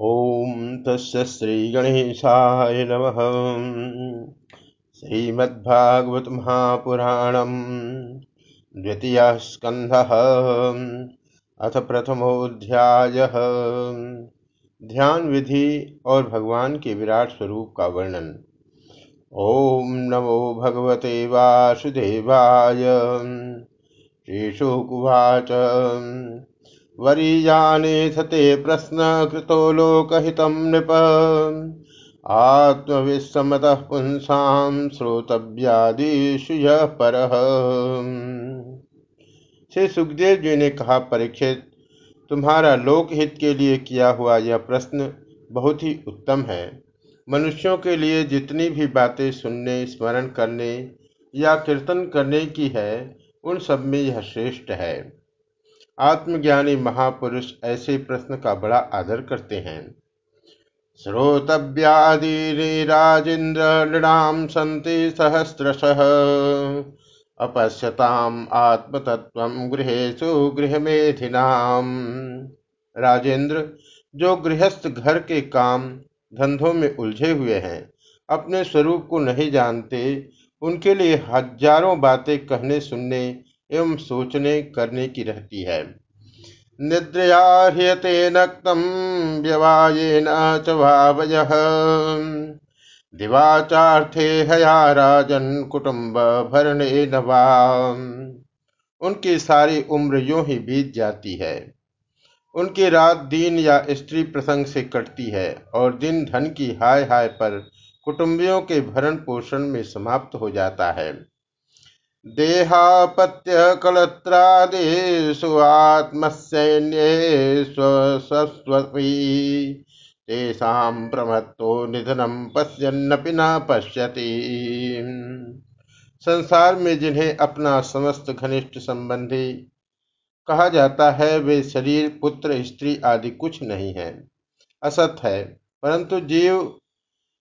ॐ तस्य नमः। श्रीमद्भागवत महापुराणम् द्वितीयः स्कन्धः। अथ प्रथमोऽध्यायः। ध्यान विधि और भगवान के विराट स्वरूप का वर्णन। ॐ नमो भगवते वासुदेवाय। श्रीशुकुवाच वरीयानेथ ते प्रश्नकृतो लोकहितं नृप। आत्मविस्मतः पुंसां श्रोतव्यादिषु परः। श्री सुखदेव जी ने कहा, परीक्षित, तुम्हारा लोकहित के लिए किया हुआ यह प्रश्न बहुत ही उत्तम है। मनुष्यों के लिए जितनी भी बातें सुनने, स्मरण करने या कीर्तन करने की है, उन सब में यह श्रेष्ठ है। आत्मज्ञानी महापुरुष ऐसे प्रश्न का बड़ा आदर करते हैं। श्रोतव्यादीनि नृणाम संति सहस्रशः अपश्यताम आत्मतत्व गृहेशु गृहमेधिनाम। राजेंद्र, जो गृहस्थ घर के काम धंधों में उलझे हुए हैं, अपने स्वरूप को नहीं जानते, उनके लिए हज़ारों बातें कहने सुनने एवं सोचने करने की रहती है। निद्रया ह्रियते नक्तम व्यवायेन च भावयः। दिवाचार्थे हया राजन कुटुम्ब भरणे नवा। उनकी सारी उम्र यूँ ही बीत जाती है। उनकी रात दिन या स्त्री प्रसंग से कटती है और दिन धन की हाय हाय पर कुटुंबियों के भरण पोषण में समाप्त हो जाता है। देहापत्य कलत्रादिषु आत्मसैन्ये स्वस्वपि तेषां प्रमत्तो निधनम पश्यन्नपि न पश्यति। संसार में जिन्हें अपना समस्त घनिष्ठ संबंधी कहा जाता है, वे शरीर, पुत्र, स्त्री आदि कुछ नहीं है। असत है, परंतु जीव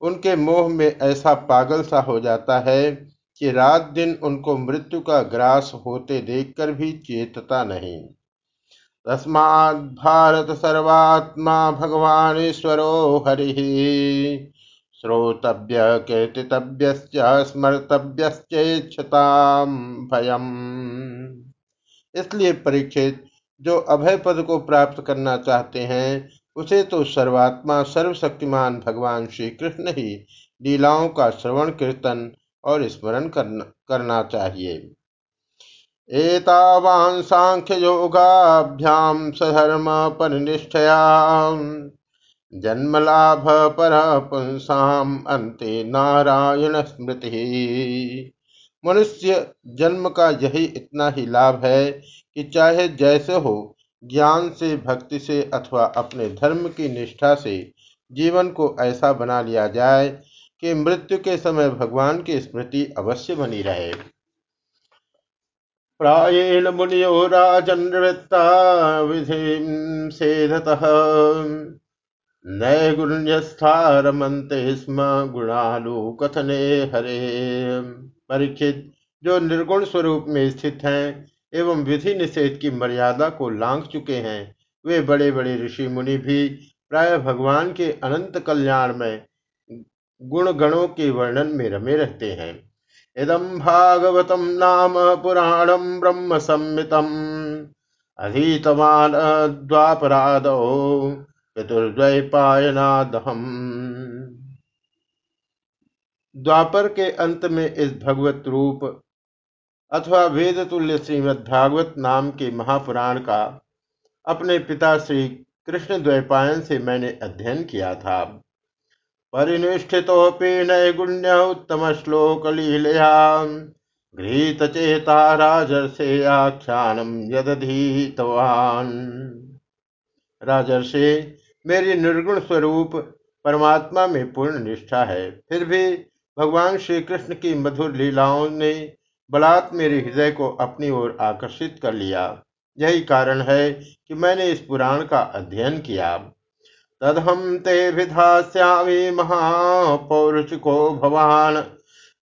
उनके मोह में ऐसा पागल सा हो जाता है कि रात दिन उनको मृत्यु का ग्रास होते देखकर भी चेतता नहीं। तस्मात् भारत सर्वात्मा भगवान ईश्वरो हरि। श्रोतव्य कीर्तितव्य स्मर्तव्यश्चेक्षता भयम। इसलिए परीक्षित, जो अभय पद को प्राप्त करना चाहते हैं, उसे तो सर्वात्मा सर्वशक्तिमान भगवान श्री कृष्ण ही लीलाओं का श्रवण कीर्तन और स्मरण करना, करना चाहिए। एतावान सांख्य योगाभ्याम सधर्म परिनिष्ठया जन्म लाभ पर पुंसाम अंते नारायण स्मृति। मनुष्य जन्म का यही इतना ही लाभ है कि चाहे जैसे हो ज्ञान से भक्ति से अथवा अपने धर्म की निष्ठा से जीवन को ऐसा बना लिया जाए कि मृत्यु के समय भगवान की स्मृति अवश्य बनी रहे। प्राएण मुनियो राजनवृत्ता विधि स्म गुणालु कथने हरे। परीक्षित, जो निर्गुण स्वरूप में स्थित हैं एवं विधि निषेध की मर्यादा को लांघ चुके हैं, वे बड़े बड़े ऋषि मुनि भी प्राय भगवान के अनंत कल्याण में गुण गणों के वर्णन में रमे रहते हैं। इदम भागवतम नाम पुराणम ब्रह्म संमितम अधीतमान द्वापराद चतुर्द्वैपायनादहम। द्वापर के अंत में इस भगवत रूप अथवा वेद तुल्य श्रीमद भागवत नाम के महापुराण का अपने पिता श्री कृष्ण द्वैपायन से मैंने अध्ययन किया था। परिनिष्ठितोऽपि नैगुण्य गृहीतचेता राजर्षे आख्यानम यदधीतवान्। राजर्षे, मेरी निर्गुण स्वरूप परमात्मा में पूर्ण निष्ठा है। फिर भी भगवान श्री कृष्ण की मधुर लीलाओं ने बलात् मेरे हृदय को अपनी ओर आकर्षित कर लिया। यही कारण है कि मैंने इस पुराण का अध्ययन किया। तदहम ते विधास्यामि महापौरुषिको भवान।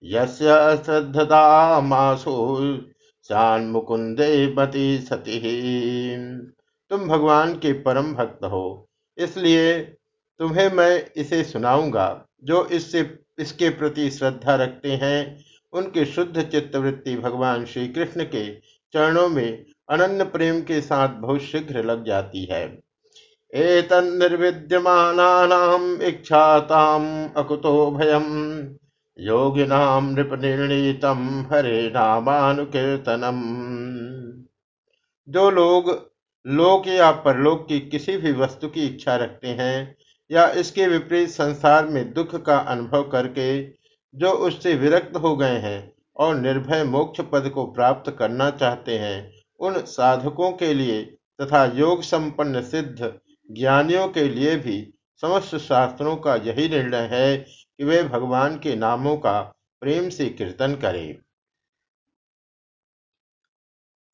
यस्य श्रद्धतामासु शान मुकुंदे मति सती तुम भगवान के परम भक्त हो, इसलिए तुम्हें मैं इसे सुनाऊँगा। जो इससे, इसके प्रति श्रद्धा रखते हैं, उनकी शुद्ध चित्तवृत्ति भगवान श्री कृष्ण के चरणों में अनन्य प्रेम के साथ बहुत शीघ्र लग जाती है। एतन्निर्विद्यमानानाम् इच्छाताम् अकुतो भयम्। योगिनाम नृप निर्णीतम हरे नामानुकीर्तनम। जो लोग, लोक या परलोक की किसी भी वस्तु की इच्छा रखते हैं, या इसके विपरीत संसार में दुख का अनुभव करके जो उससे विरक्त हो गए हैं और निर्भय मोक्ष पद को प्राप्त करना चाहते हैं, उन साधकों के लिए तथा योग संपन्न सिद्ध ज्ञानियों के लिए भी समस्त शास्त्रों का यही निर्णय है कि वे भगवान के नामों का प्रेम से कीर्तन करें।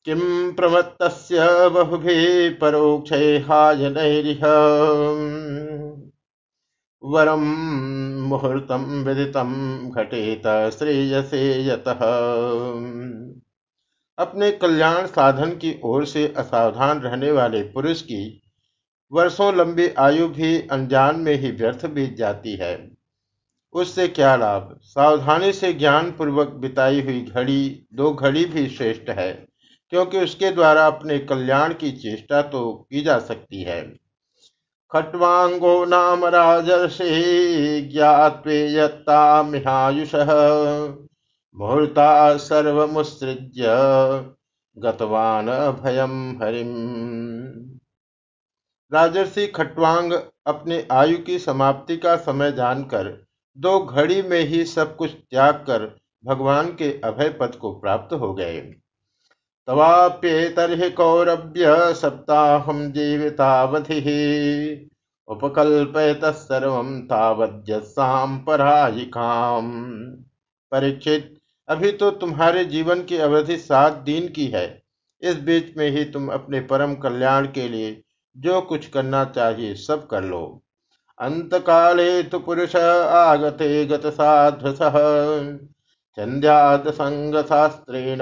किम प्रमत्त बहुभिः परोक्षैहायनैरिह वरम मुहूर्तम विदितम घटेत श्रेयसे यतः। अपने कल्याण साधन की ओर से असावधान रहने वाले पुरुष की वर्षों लंबी आयु भी अनजान में ही व्यर्थ बीत जाती है। उससे क्या लाभ? सावधानी से ज्ञान पूर्वक बिताई हुई घड़ी, दो घड़ी भी श्रेष्ठ है, क्योंकि उसके द्वारा अपने कल्याण की चेष्टा तो की जा सकती है। खट्वांगो नाम ज्ञात्वेयत्तामिहायुष मुहूर्ता सर्वमुत्सृज्य, गतवान भयम हरिम। राजर्षि खटवांग अपने आयु की समाप्ति का समय जानकर, दो घड़ी में ही सब कुछ त्याग कर भगवान के अभय पद को प्राप्त हो गए। तवाप्येतर्हि कौरभ्य सप्ताहं जीवितावधिः, उपकल्पयतः सर्वं तावद्यस्साम परायिकाम। परीक्षित, अभी तो तुम्हारे जीवन की अवधि सात दिन की है। इस बीच में ही तुम अपने परम कल्याण के लिए जो कुछ करना चाहिए सब कर लो। अंत काले तो पुरुष आगते गत साध्वस संध्यात संग शास्त्रेण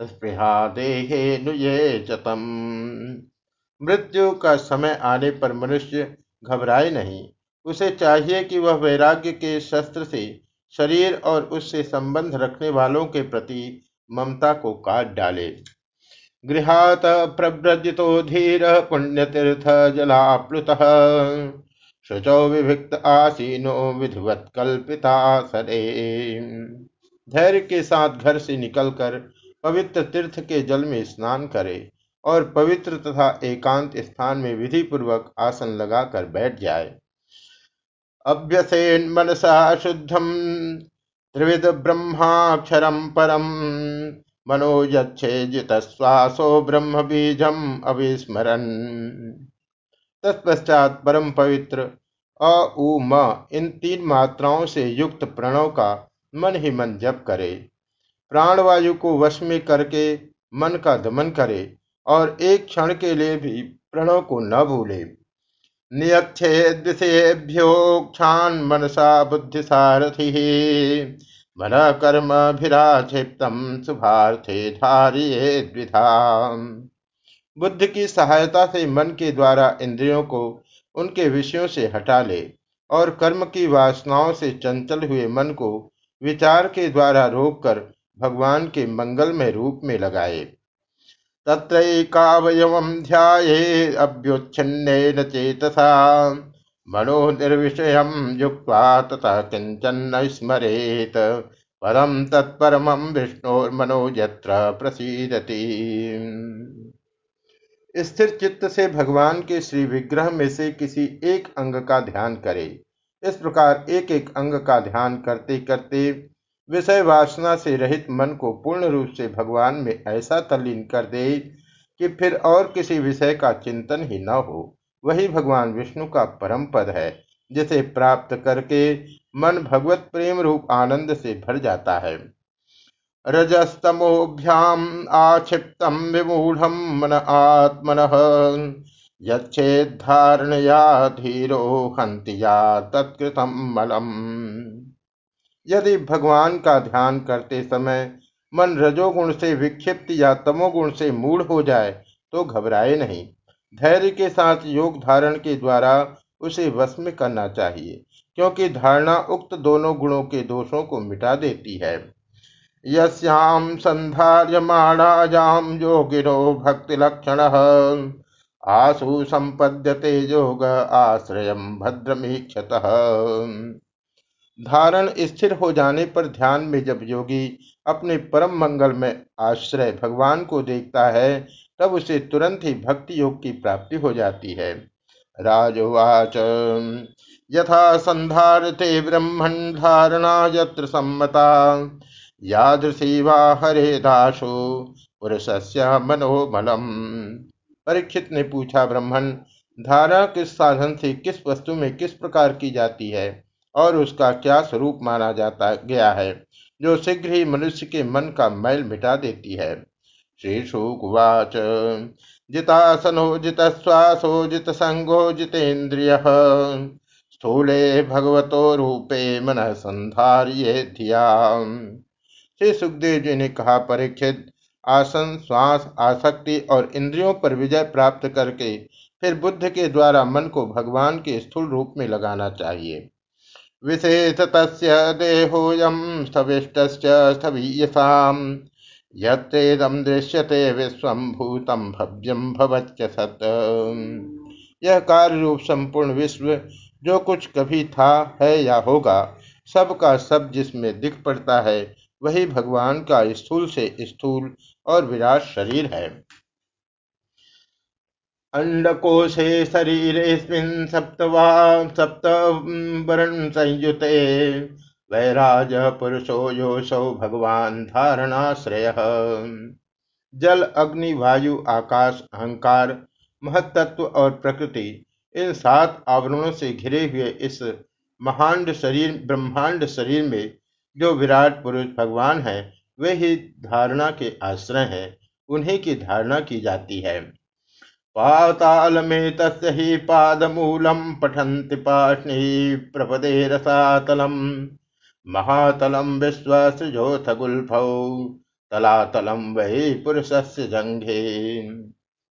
स्पृहा देहे नुये चतम। मृत्यु का समय आने पर मनुष्य घबराए नहीं। उसे चाहिए कि वह वैराग्य के शस्त्र से शरीर और उससे संबंध रखने वालों के प्रति ममता को काट डाले। गृहात प्रव्रजितो धीर पुण्यतीर्थ जलाप्लुत शुचौ विभिक्त आसीनो विधिवत कल्पिता सरे धैर्य के साथ घर से निकलकर पवित्र तीर्थ के जल में स्नान करे और पवित्र तथा एकांत स्थान में विधि पूर्वक आसन लगाकर बैठ जाए। अभ्यसेन मनसा शुद्धम त्रिविध ब्रह्माक्षरम परम। मनोजच्छे श्वासो ब्रह्म बीजम अविस्मरण तत्पश्चात परम पवित्र अ, उ, म, इन तीन मात्राओं से युक्त प्रणव का मन ही मन जप करे। प्राणवायु को वश में करके मन का दमन करे और एक क्षण के लिए भी प्रणव को न भूले। नियच्छेद्विषेभ्योक्षान मनसा बुद्धि सारथि मन कर्म भिराक्षिप्तम शुभार्थे धारिये द्विधा। बुद्ध की सहायता से मन के द्वारा इंद्रियों को उनके विषयों से हटा ले और कर्म की वासनाओं से चंचल हुए मन को विचार के द्वारा रोककर भगवान के मंगलमय रूप में लगाए। तत्रैकावयवं ध्याये अभ्युच्छिन्नेन चेतसा। मनो निर्विषयं युक्त्वा ततः न स्मरेत परम तत्परमं विष्णोर्मनो यत्र प्रसीदति। स्थिर चित्त से भगवान के श्री विग्रह में से किसी एक अंग का ध्यान करे। इस प्रकार एक एक अंग का ध्यान करते करते विषय वासना से रहित मन को पूर्ण रूप से भगवान में ऐसा तल्लीन कर दे कि फिर और किसी विषय का चिंतन ही न हो। वही भगवान विष्णु का परम पद है, जिसे प्राप्त करके मन भगवत प्रेम रूप आनंद से भर जाता है। रजस्तमोभ्याम आक्षिप्तम विमूढ़ मन आत्मन यच्छेधारणया धीरो हंतिया तत्कृतम मलम। यदि भगवान का ध्यान करते समय मन रजोगुण से विक्षिप्त या तमोगुण से मूढ़ हो जाए तो घबराए नहीं। धैर्य के साथ योग धारण के द्वारा उसे वश में करना चाहिए, क्योंकि धारणा उक्त दोनों गुणों के दोषों को मिटा देती है। यस्याम संधार्यमाणायाम योगिनो भक्ति लक्षण आसु संपद्यते योग आश्रय भद्रमीक्षत। धारण स्थिर हो जाने पर ध्यान में जब योगी अपने परम मंगल में आश्रय भगवान को देखता है तब उसे तुरंत ही भक्ति योग की प्राप्ति हो जाती है। राजवाच, यथा संधारते ब्रह्मण धारणा यत्र सम्मता। यादृशी वा हरे दासो, पुरुषस्य मनोमलम परीक्षित ने पूछा ब्राह्मण धारा किस साधन से किस वस्तु में किस प्रकार की जाती है? और उसका क्या स्वरूप माना जाता गया है, जो शीघ्र ही मनुष्य के मन का मैल मिटा देती है। श्री शुकुवाच जितासनो जित श्वासो जित संगो जितेन्द्रिय स्थूले भगवतो रूपे मन संधारिये धिया श्री सुखदेव जी ने कहा, परीक्षित, आसन, श्वास, आसक्ति और इंद्रियों पर विजय प्राप्त करके फिर बुद्ध के द्वारा मन को भगवान के स्थूल रूप में लगाना चाहिए। विशेषत देहोऽयं स्थविष्टश्च स्थवीयसाम्। यत्रेदं दृश्यते विश्वं भूतं भव्यम भवच्च सत यह कार्य रूप संपूर्ण विश्व, जो कुछ कभी था, है या होगा सब का सब जिसमें दिख पड़ता है, वही भगवान का स्थूल से स्थूल और विराट शरीर है। अंडकोशे शरीर सप्तवा सप्तवर्ण संयुते वैराज पुरुषो योशौ भगवान धारणाश्रय। जल, अग्नि, वायु, आकाश, अहंकार महत्त्व और प्रकृति, इन सात आवरणों से घिरे हुए इस महांड शरीर, ब्रह्मांड शरीर में जो विराट पुरुष भगवान है, वे ही धारणा के आश्रय हैं। उन्हीं की धारणा की जाती है। पाताल में पातालमेतस्य हि पादमूलं पठन्ति पाष्णी प्रपदे रसातलम्। महातलं विश्वसृजोऽथ गुल्फौ तलातलं वही पुरुषस्य जंघे।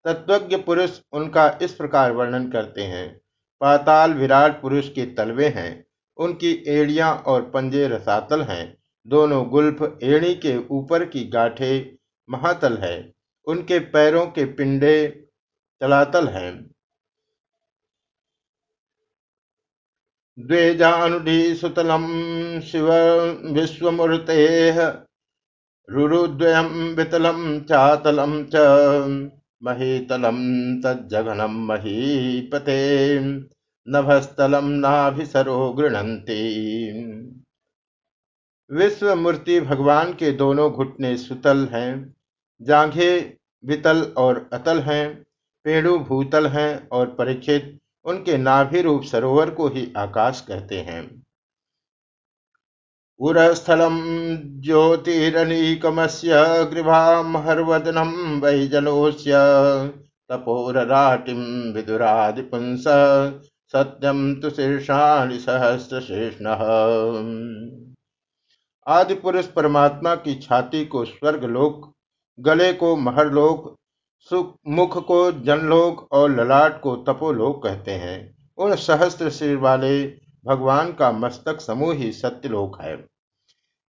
तत्वज्ञ पुरुष उनका इस प्रकार वर्णन करते हैं। पाताल विराट पुरुष के तलवे हैं। उनकी एड़ियाँ और पंजे रसातल हैं। दोनों गुल्फ एड़ी के ऊपर की गाठे महातल है। उनके पैरों के पिंडे तलातल हैं। द्वेजानुडी सुतलम शिव विश्वमूर्ते रुरुद्वयम वितलम चातलम च महीतलम तज्जघनम महीपते नभस्थलम नाभिसरो गृणंती विश्व मूर्ति भगवान के दोनों घुटने सुतल हैं, जांघे वितल और अतल हैं, पेड़ु भूतल हैं और परीक्षित उनके नाभि रूप सरोवर को ही आकाश कहते हैं। उरस्थलम ज्योतिरनीकमस्य गृभामहर्वदनम वैजलोस्य तपोरराटिम विदुरादिपुंस सत्यम तु शीर्षाणि सहस्रशीर्ण आदि पुरुष परमात्मा की छाती को स्वर्गलोक, गले को महरलोक मुख को जनलोक और ललाट को तपोलोक कहते हैं। उन सहस्त्र सिर वाले भगवान का मस्तक समूह ही सत्यलोक है।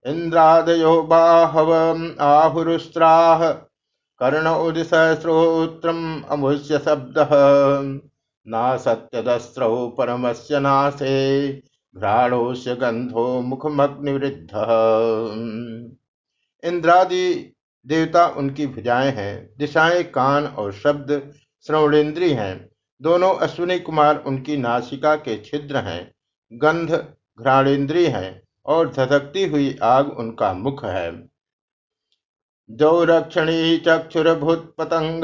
इंद्रादयो बाहव आहुरुस्त्राह, कर्ण उदिसहस्रोत्रम अमुष्य शब्द। ना सत्यदस्त्रौ परमस्य नासे घ्राणोस्य गंधो मुखमग्निवृद्ध। इंद्रादि देवता उनकी भुजाएँ हैं, दिशाएँ कान और शब्द श्रवणेन्द्रीय हैं। दोनों अश्विनी कुमार उनकी नासिका के छिद्र हैं, गंध घ्राणेन्द्रीय हैं और धधकती हुई आग उनका मुख है। रक्षणी चक्षुरभूत पतंग,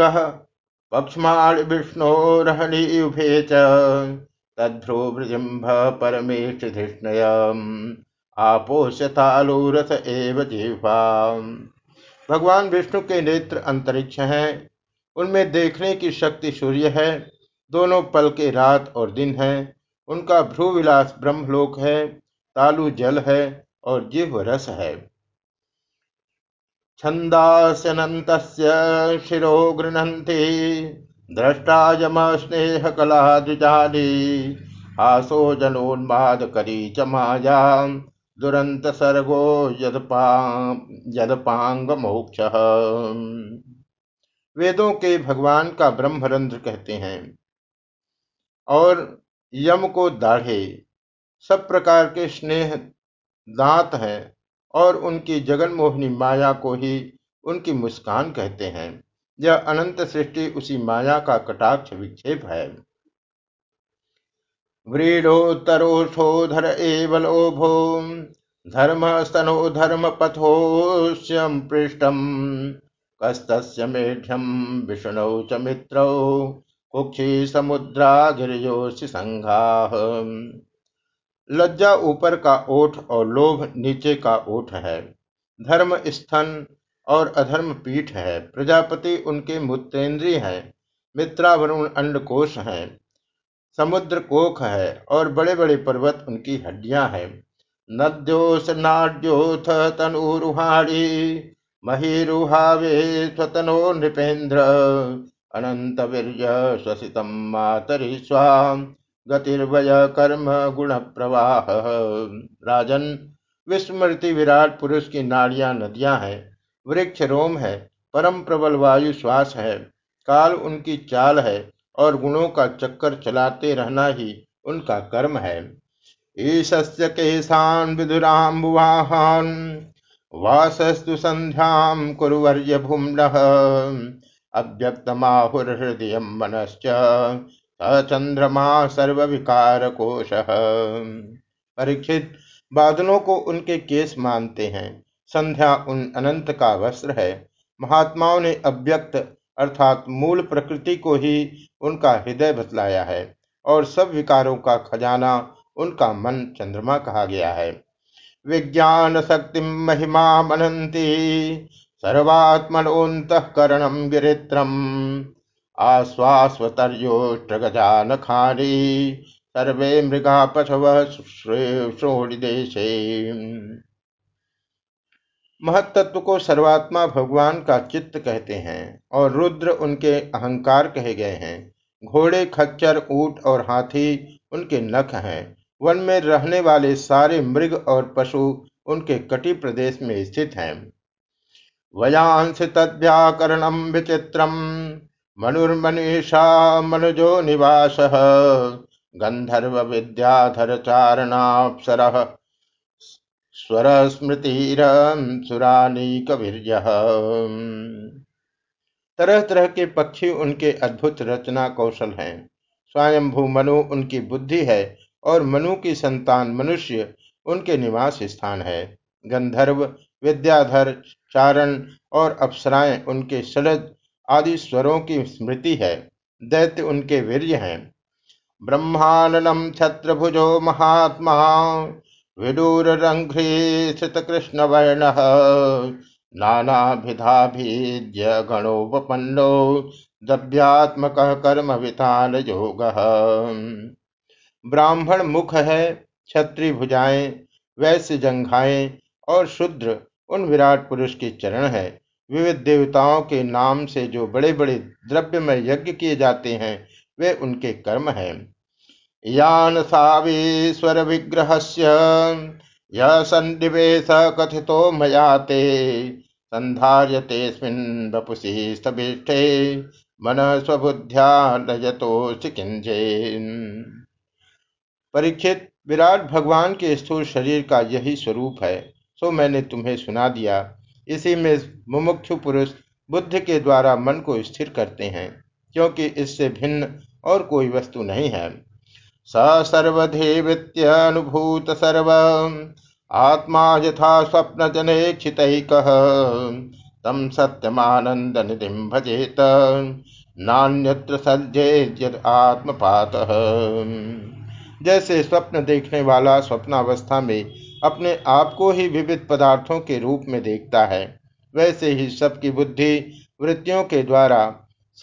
पक्षमाण विष्णोरहणी उभे तद्ध्रुवृजिम्भ परमेश धृष्णय आपोष्यतालुरस एव जिह्वा भगवान विष्णु के नेत्र अंतरिक्ष हैं। उनमें देखने की शक्ति सूर्य है। दोनों पल के रात और दिन है। उनका भ्रूविलास ब्रह्मलोक है। तालु जल है और जिह्व रस है। छंदास्यनंत शिरो गृहंती द्रष्टा यम स्नेह कला द्विजाली हासो जनोन्माद करी च माया दुरंत सर्गो यदपांग मोक्ष वेदों के भगवान का ब्रह्मरंध्र कहते हैं, और यम को दाढ़े, सब प्रकार के स्नेह दांत हैं, और उनकी जगन मोहिनी माया को ही उनकी मुस्कान कहते हैं। यह अनंत सृष्टि उसी माया का कटाक्ष विक्षेप है। व्रीडोत्तरोषोधर एव लोभो धर्म पथोश्यम पृष्ठम कस्तस्य मेढ्यम विष्णु च मित्रौ, कुक्षी समुद्रा गिरियोशि संघा लज्जा ऊपर का ओठ और लोभ नीचे का ओठ है, धर्म स्थन और अधर्म पीठ है, प्रजापति उनके मूत्रेंद्रिय है मित्रावरुण अंडकोश है। समुद्र कोख है और बड़े बड़े पर्वत उनकी हड्डियाँ हैं। नद्योस नाड्योथ तनुरुहाड़ी महीरुहावे स्वतनो नृपेन्द्र अनंत वीर्य स्वसितम मातरी स्वाम गतिर्वय कर्म गुण प्रवाह राजन, विस्मृति विराट पुरुष की नाड़ियाँ नदियाँ हैं, वृक्ष रोम है, परम प्रबल वायु श्वास है, काल उनकी चाल है और गुणों का चक्कर चलाते रहना ही उनका कर्म है। ईशस्य केशान विधुराम्बुवाहान वासस्तु संध्याम कुरुवर्य भूम्नः अव्यक्तमाहुर्हृदय मनश्च चंद्रमा सर्व विकार कोश परीक्षित, बादलों को उनके केस मानते हैं। संध्या उन अनंत का वस्त्र है। महात्माओं ने अव्यक्त अर्थात मूल प्रकृति को ही उनका हृदय बतलाया है और सब विकारों का खजाना उनका मन चंद्रमा कहा गया है विज्ञान शक्ति महिमा मनंती सर्वात्मनोन्तकरणं गिरित्रम् आश्वास्वतर्योष्टगजानखारी सर्वे मृगा पशव देशे महत्त्व को सर्वात्मा भगवान का चित्त कहते हैं और रुद्र उनके अहंकार कहे गए हैं। घोड़े, खच्चर, ऊट और हाथी उनके नख हैं। वन में रहने वाले सारे मृग और पशु उनके कटी प्रदेश में स्थित हैं। वयांश तद्व्याकरणं विचित्रम् मनुर्मनीषा मनुजो निवास गंधर्व विद्याधर चारणाप्सरः स्वर कवीर्य तरह तरह के पक्षी उनके अद्भुत रचना कौशल हैं। स्वयंभू मनु उनकी बुद्धि है और मनु की संतान मनुष्य उनके निवास स्थान है। गंधर्व, विद्याधर, चारण और अप्सराएँ उनके शरद आदि स्वरों की स्मृति है। दैत्य उनके वीर्य हैं। ब्रह्माननम छत्रभुजो महात्मा। विदूर रंघ्रीत कृष्ण वर्ण नानाभिधाभीद्य गणोपन्नो दव्यात्मक कर्म वितान योग ब्राह्मण मुख है क्षत्रि भुजाएँ, वैश्य जंघाएँ और शुद्र, उन विराट पुरुष के चरण है। विविध देवताओं के नाम से जो बड़े बड़े द्रव्य में यज्ञ किए जाते हैं, वे उनके कर्म है। यान सावीश्वर विग्रह सन्निवेश कथितो मयाते संधार्यते बपुषी स्थभिष्ठे मन स्वबुद्ध्या परीक्षित विराट, भगवान के स्थूल शरीर का यही स्वरूप है, सो मैंने तुम्हें सुना दिया। इसी में मुमुक्षु पुरुष बुद्ध के द्वारा मन को स्थिर करते हैं, क्योंकि इससे भिन्न और कोई वस्तु नहीं है। स सर्व। आत्मा यथा स्वप्न जनेक्षित तम सत्यमानंद निधि भजेत। नान्यत्र सज्जे आत्मपात। जैसे स्वप्न देखने वाला स्वप्नावस्था में अपने आप को ही विविध पदार्थों के रूप में देखता है, वैसे ही सबकी बुद्धि वृत्तियों के द्वारा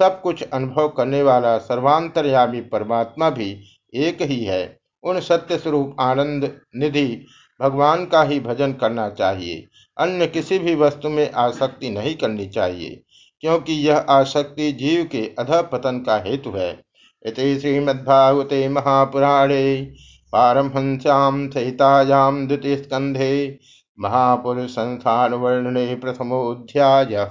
सब कुछ अनुभव करने वाला सर्वांतरयामी परमात्मा भी एक ही है। उन सत्य स्वरूप आनंद निधि भगवान का ही भजन करना चाहिए। अन्य किसी भी वस्तु में आसक्ति नहीं करनी चाहिए, क्योंकि यह आसक्ति जीव के अध पतन का हेतु है। इति श्रीमद्भागवते महापुराणे पारमहंस्यां सहितायां संस्थान महापुरुषसंस्थानवर्णने प्रथमोऽध्यायः।